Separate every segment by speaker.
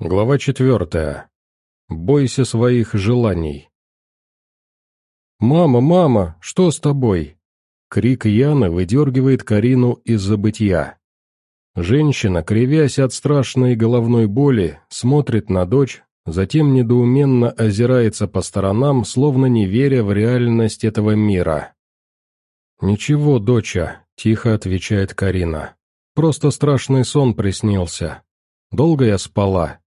Speaker 1: Глава четвертая. Бойся своих желаний. «Мама, мама, что с тобой?» Крик Яны выдергивает Карину из забытья. Женщина, кривясь от страшной головной боли, смотрит на дочь, затем недоуменно озирается по сторонам, словно не веря в реальность этого мира. «Ничего, доча», — тихо отвечает Карина. «Просто страшный сон приснился. Долго я спала?»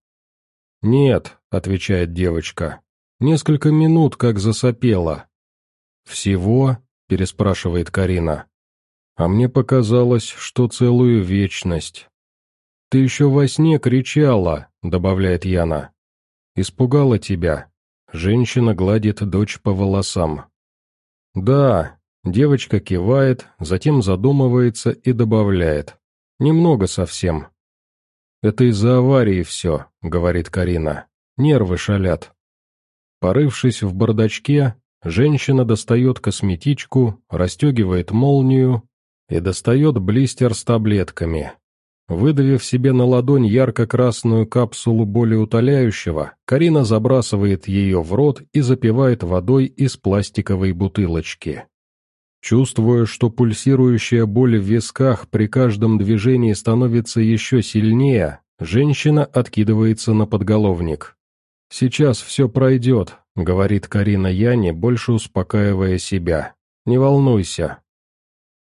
Speaker 1: «Нет», — отвечает девочка, — «несколько минут как засопела». «Всего?» — переспрашивает Карина. «А мне показалось, что целую вечность». «Ты еще во сне кричала», — добавляет Яна. «Испугала тебя». Женщина гладит дочь по волосам. «Да», — девочка кивает, затем задумывается и добавляет. «Немного совсем». «Это из-за аварии все», — говорит Карина. «Нервы шалят». Порывшись в бардачке, женщина достает косметичку, расстегивает молнию и достает блистер с таблетками. Выдавив себе на ладонь ярко-красную капсулу болеутоляющего, Карина забрасывает ее в рот и запивает водой из пластиковой бутылочки. Чувствуя, что пульсирующая боль в висках при каждом движении становится еще сильнее, женщина откидывается на подголовник. «Сейчас все пройдет», — говорит Карина Яне, больше успокаивая себя. «Не волнуйся».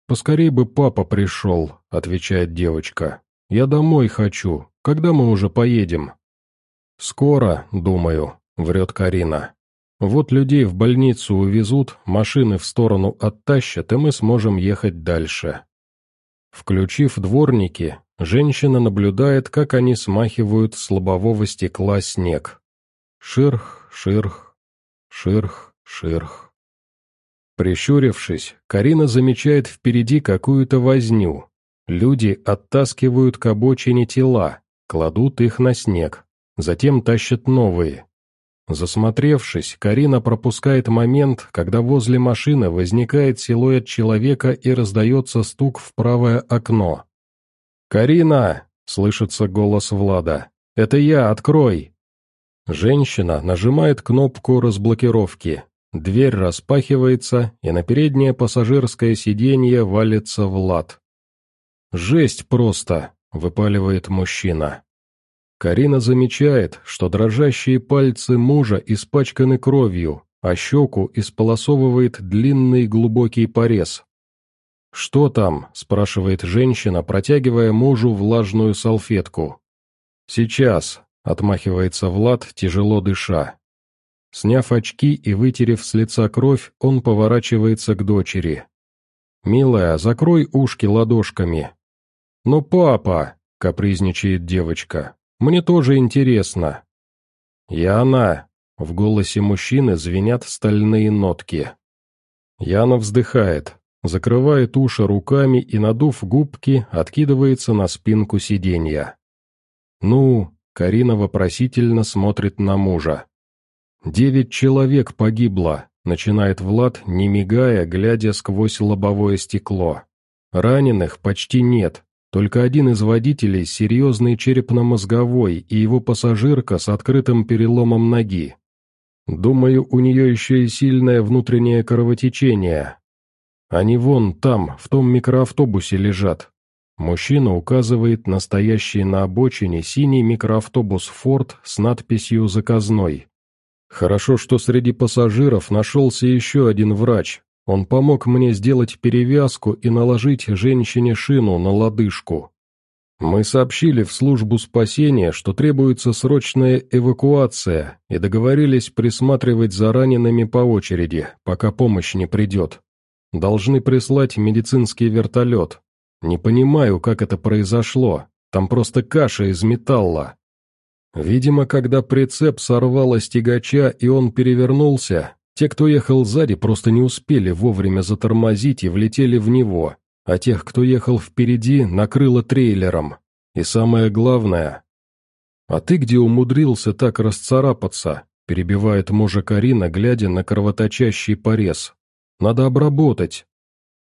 Speaker 1: «Поскорей бы папа пришел», — отвечает девочка. «Я домой хочу. Когда мы уже поедем?» «Скоро, думаю», — врет Карина. Вот людей в больницу увезут, машины в сторону оттащат, и мы сможем ехать дальше. Включив дворники, женщина наблюдает, как они смахивают с лобового стекла снег. Ширх, ширх, ширх, ширх. Прищурившись, Карина замечает впереди какую-то возню. Люди оттаскивают к обочине тела, кладут их на снег, затем тащат новые. Засмотревшись, Карина пропускает момент, когда возле машины возникает силуэт человека и раздается стук в правое окно. «Карина!» — слышится голос Влада. «Это я, открой!» Женщина нажимает кнопку разблокировки. Дверь распахивается, и на переднее пассажирское сиденье валится Влад. «Жесть просто!» — выпаливает мужчина. Карина замечает, что дрожащие пальцы мужа испачканы кровью, а щеку исполосовывает длинный глубокий порез. «Что там?» – спрашивает женщина, протягивая мужу влажную салфетку. «Сейчас», – отмахивается Влад, тяжело дыша. Сняв очки и вытерев с лица кровь, он поворачивается к дочери. «Милая, закрой ушки ладошками». «Но папа!» – капризничает девочка. Мне тоже интересно». «Яна!» — в голосе мужчины звенят стальные нотки. Яна вздыхает, закрывает уши руками и, надув губки, откидывается на спинку сиденья. «Ну?» — Карина вопросительно смотрит на мужа. «Девять человек погибло», — начинает Влад, не мигая, глядя сквозь лобовое стекло. «Раненых почти нет, только один из водителей серьезный черепно-мозговой и его пассажирка с открытым переломом ноги. Думаю, у нее еще и сильное внутреннее кровотечение. Они вон там, в том микроавтобусе лежат. Мужчина указывает на стоящий на обочине синий микроавтобус «Форд» с надписью «Заказной». Хорошо, что среди пассажиров нашелся еще один врач, он помог мне сделать перевязку и наложить женщине шину на лодыжку. Мы сообщили в службу спасения, что требуется срочная эвакуация, и договорились присматривать за ранеными по очереди, пока помощь не придет. Должны прислать медицинский вертолет. Не понимаю, как это произошло, там просто каша из металла. Видимо, когда прицеп сорвало с тягача и он перевернулся, те, кто ехал сзади, просто не успели вовремя затормозить и влетели в него, а тех, кто ехал впереди, накрыло трейлером. И самое главное... «А ты где умудрился так расцарапаться?» – перебивает мужа Карина, глядя на кровоточащий порез. «Надо обработать».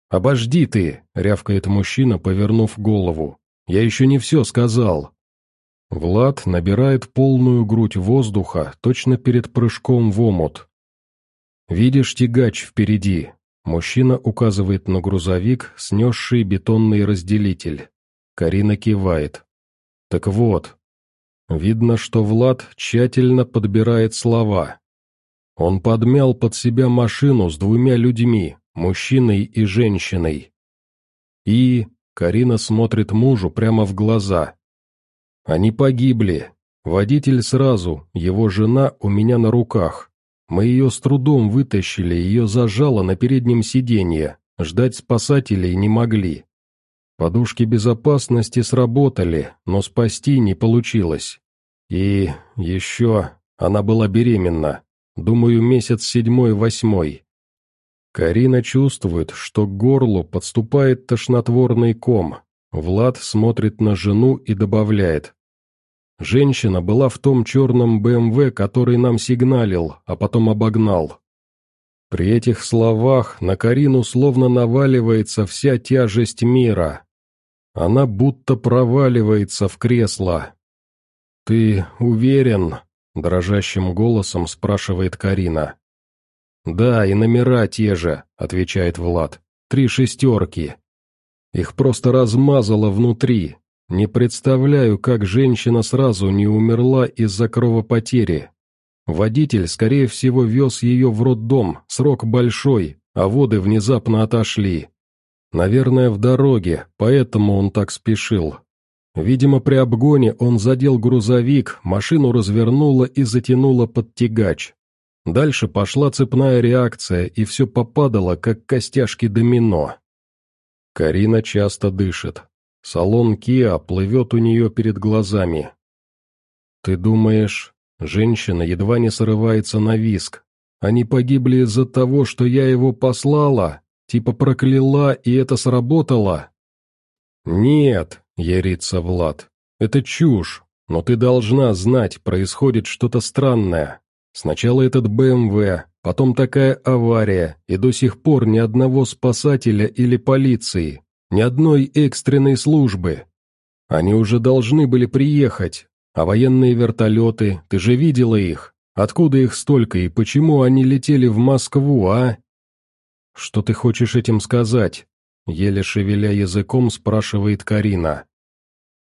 Speaker 1: «Обожди ты!» – рявкает мужчина, повернув голову. «Я еще не все сказал». Влад набирает полную грудь воздуха точно перед прыжком в омут. «Видишь тягач впереди?» Мужчина указывает на грузовик, снесший бетонный разделитель. Карина кивает. «Так вот». Видно, что Влад тщательно подбирает слова. Он подмял под себя машину с двумя людьми, мужчиной и женщиной. И Карина смотрит мужу прямо в глаза. Они погибли. Водитель сразу, его жена у меня на руках. Мы ее с трудом вытащили, ее зажало на переднем сиденье. Ждать спасателей не могли. Подушки безопасности сработали, но спасти не получилось. И еще она была беременна. Думаю, месяц седьмой-восьмой. Карина чувствует, что к горлу подступает тошнотворный ком. Влад смотрит на жену и добавляет. Женщина была в том черном БМВ, который нам сигналил, а потом обогнал. При этих словах на Карину словно наваливается вся тяжесть мира. Она будто проваливается в кресло. «Ты уверен?» – дрожащим голосом спрашивает Карина. «Да, и номера те же», — отвечает Влад. «Три шестерки». Их просто размазало внутри. Не представляю, как женщина сразу не умерла из-за кровопотери. Водитель, скорее всего, вез ее в роддом, срок большой, а воды внезапно отошли. Наверное, в дороге, поэтому он так спешил. Видимо, при обгоне он задел грузовик, машину развернуло и затянуло под тягач. Дальше пошла цепная реакция, и все попадало, как костяшки домино. Карина часто дышит. Салон Киа плывет у нее перед глазами. «Ты думаешь...» Женщина едва не срывается на виск. «Они погибли из-за того, что я его послала? Типа прокляла, и это сработало?» «Нет», — ярится Влад, — «это чушь, но ты должна знать, происходит что-то странное. Сначала этот БМВ, потом такая авария, и до сих пор ни одного спасателя или полиции, ни одной экстренной службы. Они уже должны были приехать, а военные вертолеты, ты же видела их? Откуда их столько и почему они летели в Москву, а? Что ты хочешь этим сказать? Еле шевеля языком, спрашивает Карина.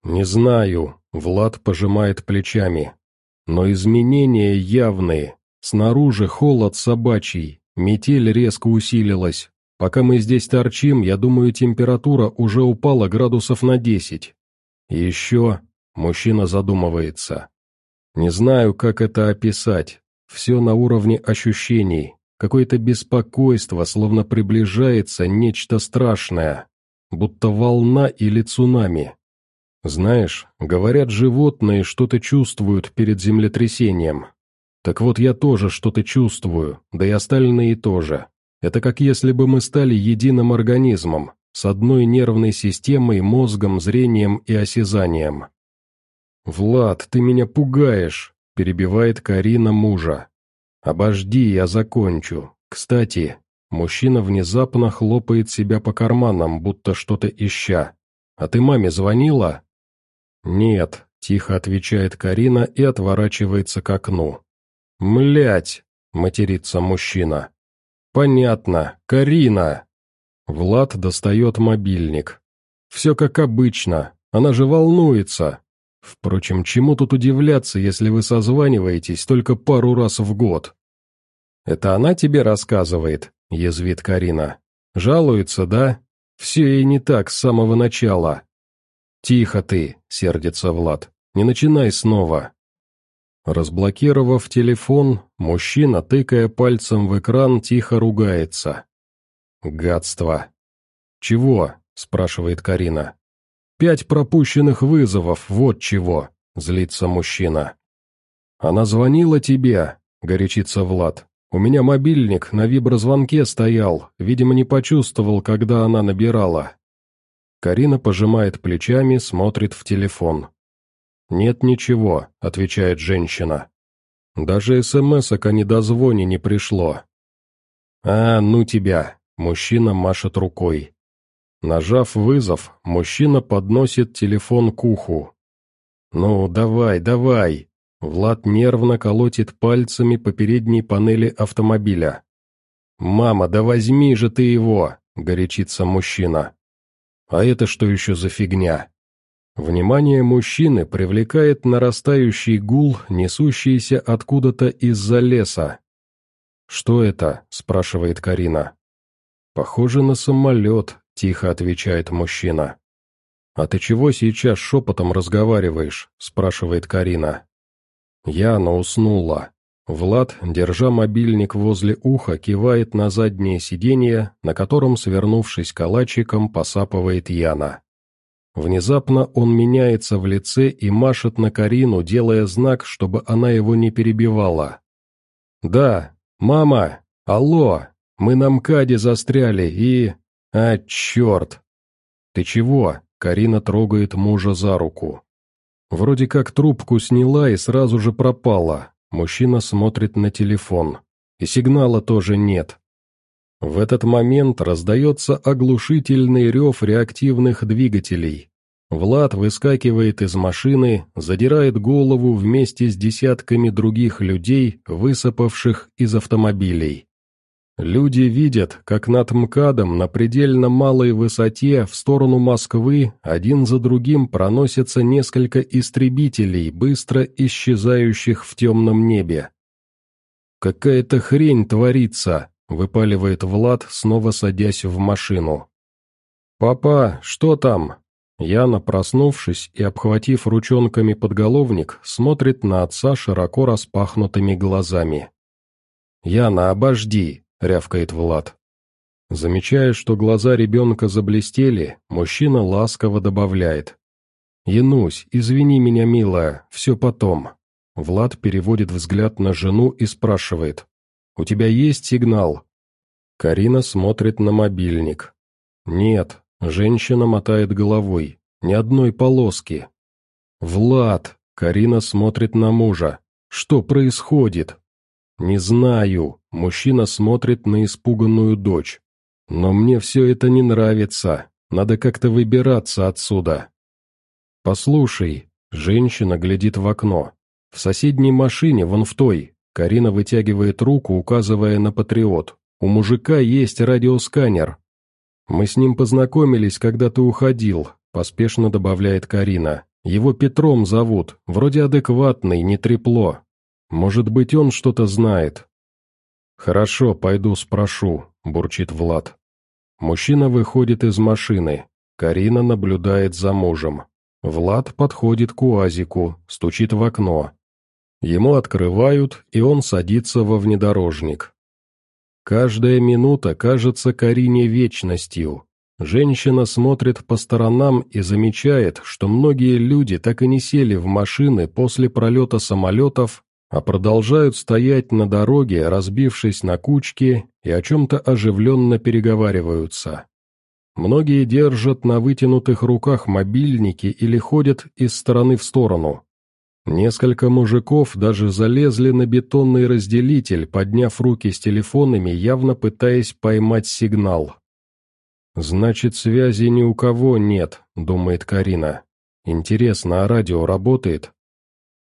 Speaker 1: Не знаю, Влад пожимает плечами. Но изменения явные. Снаружи холод собачий, метель резко усилилась. Пока мы здесь торчим, я думаю, температура уже упала градусов на десять. Еще... Мужчина задумывается. Не знаю, как это описать. Все на уровне ощущений. Какое-то беспокойство, словно приближается нечто страшное. Будто волна или цунами. Знаешь, говорят, животные что-то чувствуют перед землетрясением. Так вот я тоже что-то чувствую, да и остальные тоже. Это как если бы мы стали единым организмом, с одной нервной системой, мозгом, зрением и осязанием. «Влад, ты меня пугаешь», — перебивает Карина мужа. «Обожди, я закончу. Кстати, мужчина внезапно хлопает себя по карманам, будто что-то ища. А ты маме звонила?» «Нет», — тихо отвечает Карина и отворачивается к окну. «Млять!» — матерится мужчина. «Понятно, Карина!» Влад достает мобильник. «Все как обычно, она же волнуется. Впрочем, чему тут удивляться, если вы созваниваетесь только пару раз в год?» «Это она тебе рассказывает?» — язвит Карина. «Жалуется, да? Все ей не так с самого начала. «Тихо ты», — сердится Влад, — «не начинай снова». Разблокировав телефон, мужчина, тыкая пальцем в экран, тихо ругается. «Гадство!» «Чего?» — спрашивает Карина. «Пять пропущенных вызовов, вот чего!» — злится мужчина. «Она звонила тебе?» — горячится Влад. «У меня мобильник на виброзвонке стоял, видимо, не почувствовал, когда она набирала. Карина пожимает плечами, смотрит в телефон. «Нет ничего», — отвечает женщина. «Даже смс-ок о недозвоне не пришло». «А, ну тебя», — мужчина машет рукой. Нажав вызов, мужчина подносит телефон к уху. «Ну, давай, давай!» Влад нервно колотит пальцами по передней панели автомобиля. «Мама, да возьми же ты его!» — горячится мужчина. «А это что еще за фигня?» Внимание мужчины привлекает нарастающий гул, несущийся откуда-то из-за леса. «Что это?» — спрашивает Карина. «Похоже на самолет», — тихо отвечает мужчина. «А ты чего сейчас шепотом разговариваешь?» — спрашивает Карина. Яна уснула. Влад, держа мобильник возле уха, кивает на заднее сиденье, на котором, свернувшись калачиком, посапывает Яна. Внезапно он меняется в лице и машет на Карину, делая знак, чтобы она его не перебивала. «Да, мама! Алло! Мы на МКАДе застряли и... А, черт!» «Ты чего?» — Карина трогает мужа за руку. Вроде как трубку сняла и сразу же пропала. Мужчина смотрит на телефон. И сигнала тоже нет. В этот момент раздается оглушительный рев реактивных двигателей. Влад выскакивает из машины, задирает голову вместе с десятками других людей, высыпавших из автомобилей. Люди видят, как над МКАДом на предельно малой высоте в сторону Москвы один за другим проносятся несколько истребителей, быстро исчезающих в темном небе. «Какая-то хрень творится», — выпаливает Влад, снова садясь в машину. «Папа, что там?» Яна, проснувшись и обхватив ручонками подголовник, смотрит на отца широко распахнутыми глазами. «Яна, обожди!» рявкает Влад. Замечая, что глаза ребенка заблестели, мужчина ласково добавляет. «Янусь, извини меня, милая, все потом». Влад переводит взгляд на жену и спрашивает. «У тебя есть сигнал?» Карина смотрит на мобильник. «Нет», женщина мотает головой, ни одной полоски. «Влад!» — Карина смотрит на мужа. «Что происходит?» «Не знаю», — мужчина смотрит на испуганную дочь. «Но мне все это не нравится, надо как-то выбираться отсюда». «Послушай», — женщина глядит в окно. «В соседней машине, вон в той», — Карина вытягивает руку, указывая на патриот. «У мужика есть радиосканер». «Мы с ним познакомились, когда ты уходил», — поспешно добавляет Карина. «Его Петром зовут, вроде адекватный, не трепло, может быть, он что-то знает. «Хорошо, пойду спрошу», — бурчит Влад. Мужчина выходит из машины. Карина наблюдает за мужем. Влад подходит к УАЗику, стучит в окно. Ему открывают, и он садится во внедорожник. Каждая минута кажется Карине вечностью. Женщина смотрит по сторонам и замечает, что многие люди так и не сели в машины после пролета самолетов а продолжают стоять на дороге, разбившись на кучки и о чем-то оживленно переговариваются. Многие держат на вытянутых руках мобильники или ходят из стороны в сторону. Несколько мужиков даже залезли на бетонный разделитель, подняв руки с телефонами, явно пытаясь поймать сигнал. «Значит, связи ни у кого нет», — думает Карина. «Интересно, а радио работает?»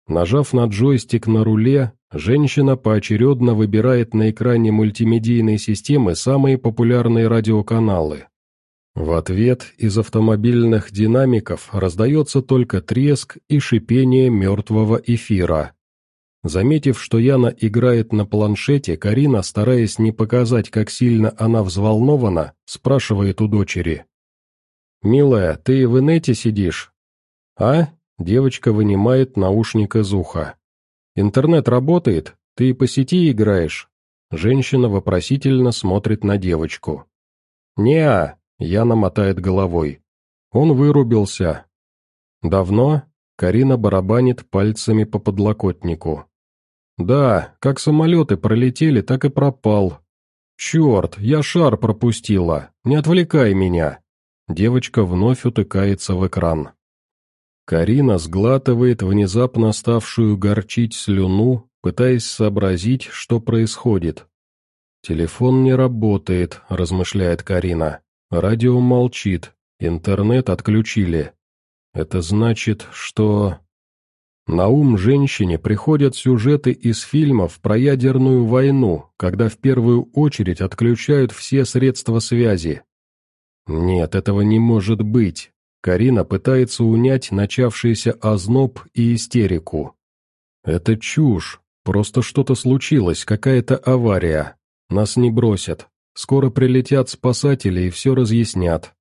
Speaker 1: Нажав на джойстик на руле, женщина поочередно выбирает на экране мультимедийной системы самые популярные радиоканалы. В ответ из автомобильных динамиков раздается только треск и шипение мертвого эфира. Заметив, что Яна играет на планшете, Карина, стараясь не показать, как сильно она взволнована, спрашивает у дочери. «Милая, ты в инете сидишь?» «А?» Девочка вынимает наушник из уха. «Интернет работает? Ты по сети играешь?» Женщина вопросительно смотрит на девочку. «Не-а», Яна мотает головой. «Он вырубился». «Давно?» Карина барабанит пальцами по подлокотнику. «Да, как самолеты пролетели, так и пропал. Черт, я шар пропустила, не отвлекай меня». Девочка вновь утыкается в экран. Карина сглатывает внезапно ставшую горчить слюну, пытаясь сообразить, что происходит. «Телефон не работает», — размышляет Карина. «Радио молчит, интернет отключили. Это значит, что...» На ум женщине приходят сюжеты из фильмов про ядерную войну, когда в первую очередь отключают все средства связи. Нет, этого не может быть. Карина пытается унять начавшийся озноб и истерику. Это чушь, просто что-то случилось, какая-то авария. Нас не бросят. Скоро прилетят спасатели и все разъяснят.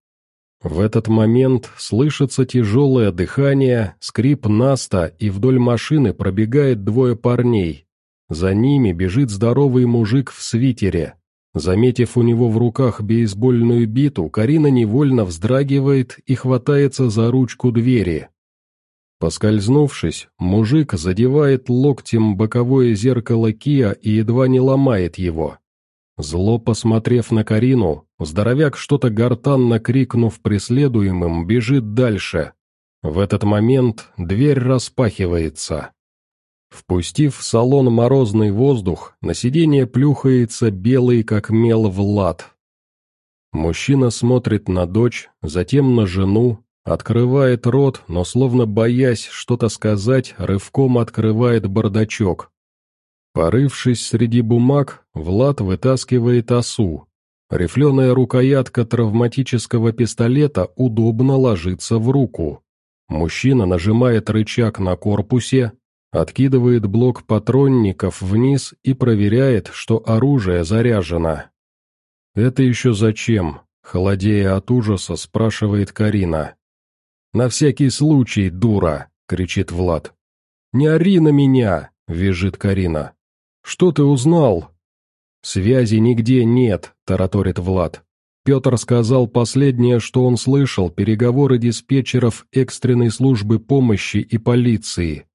Speaker 1: В этот момент слышится тяжелое дыхание, скрип наста, и вдоль машины пробегает двое парней. За ними бежит здоровый мужик в свитере. Заметив у него в руках бейсбольную биту, Карина невольно вздрагивает и хватается за ручку двери. Поскользнувшись, мужик задевает локтем боковое зеркало Киа и едва не ломает его. Зло посмотрев на Карину, здоровяк что-то гортанно крикнув преследуемым, бежит дальше. В этот момент дверь распахивается. Впустив в салон морозный воздух, на сиденье плюхается белый как мел Влад. Мужчина смотрит на дочь, затем на жену, открывает рот, но словно боясь что-то сказать, рывком открывает бардачок. Порывшись среди бумаг, Влад вытаскивает осу. Рифленая рукоятка травматического пистолета удобно ложится в руку. Мужчина нажимает рычаг на корпусе, откидывает блок патронников вниз и проверяет, что оружие заряжено. «Это еще зачем?» — холодея от ужаса, спрашивает Карина. «На всякий случай, дура!» — кричит Влад. «Не ори на меня!» — визжит Карина. «Что ты узнал?» «Связи нигде нет», — тараторит Влад. Петр сказал последнее, что он слышал, переговоры диспетчеров экстренной службы помощи и полиции.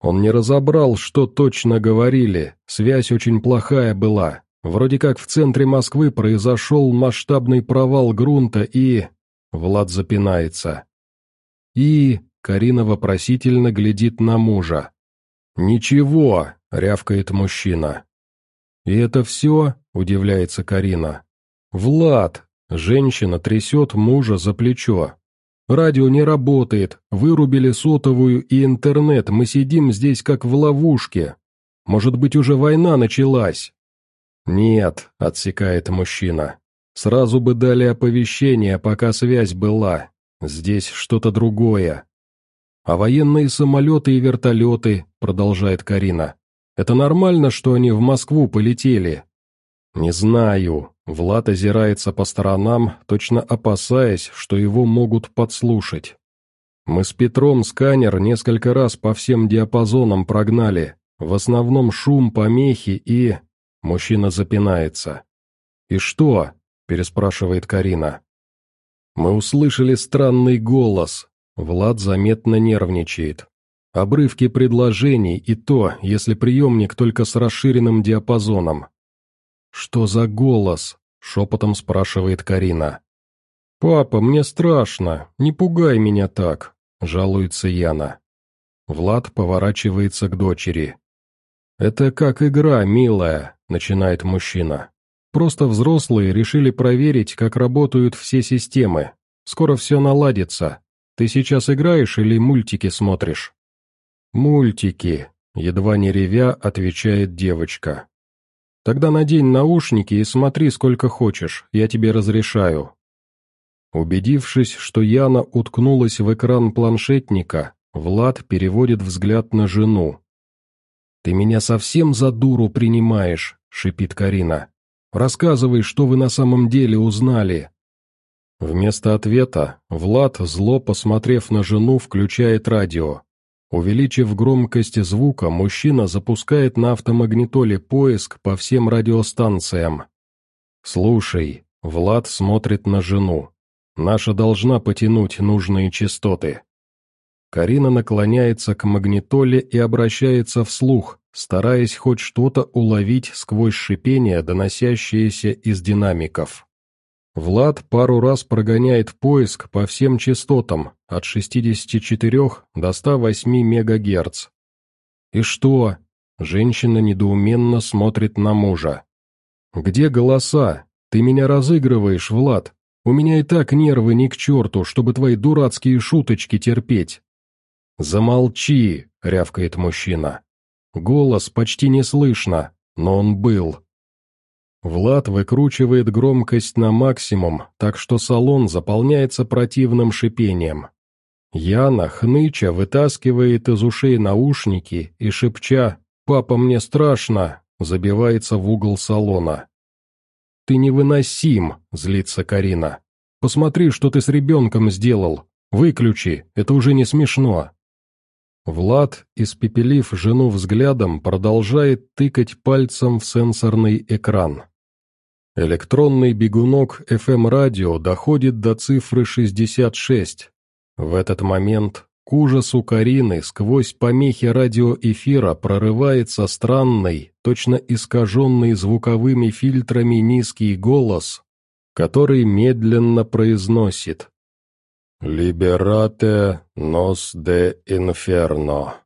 Speaker 1: Он не разобрал, что точно говорили, связь очень плохая была. Вроде как в центре Москвы произошел масштабный провал грунта и... Влад запинается. И... Карина вопросительно глядит на мужа. «Ничего», рявкает мужчина. «И это все?» – удивляется Карина. «Влад!» – женщина трясет мужа за плечо. «Радио не работает, вырубили сотовую и интернет, мы сидим здесь как в ловушке. Может быть, уже война началась?» «Нет», – отсекает мужчина. «Сразу бы дали оповещение, пока связь была. Здесь что-то другое». «А военные самолеты и вертолеты», – продолжает Карина. Это нормально, что они в Москву полетели?» «Не знаю». Влад озирается по сторонам, точно опасаясь, что его могут подслушать. «Мы с Петром сканер несколько раз по всем диапазонам прогнали. В основном шум, помехи и...» Мужчина запинается. «И что?» – переспрашивает Карина. «Мы услышали странный голос». Влад заметно нервничает. Обрывки предложений и то, если приемник только с расширенным диапазоном. «Что за голос?» — шепотом спрашивает Карина. «Папа, мне страшно, не пугай меня так», — жалуется Яна. Влад поворачивается к дочери. «Это как игра, милая», — начинает мужчина. «Просто взрослые решили проверить, как работают все системы. Скоро все наладится. Ты сейчас играешь или мультики смотришь?» «Мультики», — едва не ревя, отвечает девочка. «Тогда надень наушники и смотри сколько хочешь, я тебе разрешаю». Убедившись, что Яна уткнулась в экран планшетника, Влад переводит взгляд на жену. «Ты меня совсем за дуру принимаешь», — шипит Карина. «Рассказывай, что вы на самом деле узнали». Вместо ответа Влад, зло посмотрев на жену, включает радио. Увеличив громкость звука, мужчина запускает на автомагнитоле поиск по всем радиостанциям. «Слушай», — Влад смотрит на жену. «Наша должна потянуть нужные частоты». Карина наклоняется к магнитоле и обращается вслух, стараясь хоть что-то уловить сквозь шипение, доносящееся из динамиков. Влад пару раз прогоняет поиск по всем частотам, от 64 до 108 МГц. «И что?» – женщина недоуменно смотрит на мужа. «Где голоса? Ты меня разыгрываешь, Влад. У меня и так нервы ни к черту, чтобы твои дурацкие шуточки терпеть». «Замолчи!» — рявкает мужчина. Голос почти не слышно, но он был. Влад выкручивает громкость на максимум, так что салон заполняется противным шипением. Яна, хныча, вытаскивает из ушей наушники и, шепча «Папа, мне страшно!» забивается в угол салона. «Ты невыносим!» — злится Карина. «Посмотри, что ты с ребенком сделал! Выключи, это уже не смешно!» Влад, испепелив жену взглядом, продолжает тыкать пальцем в сенсорный экран. Электронный бегунок FM-радио доходит до цифры 66. В этот момент к ужасу Карины сквозь помехи радиоэфира прорывается странный, точно искаженный звуковыми фильтрами низкий голос, который медленно произносит «Liberate nos de inferno».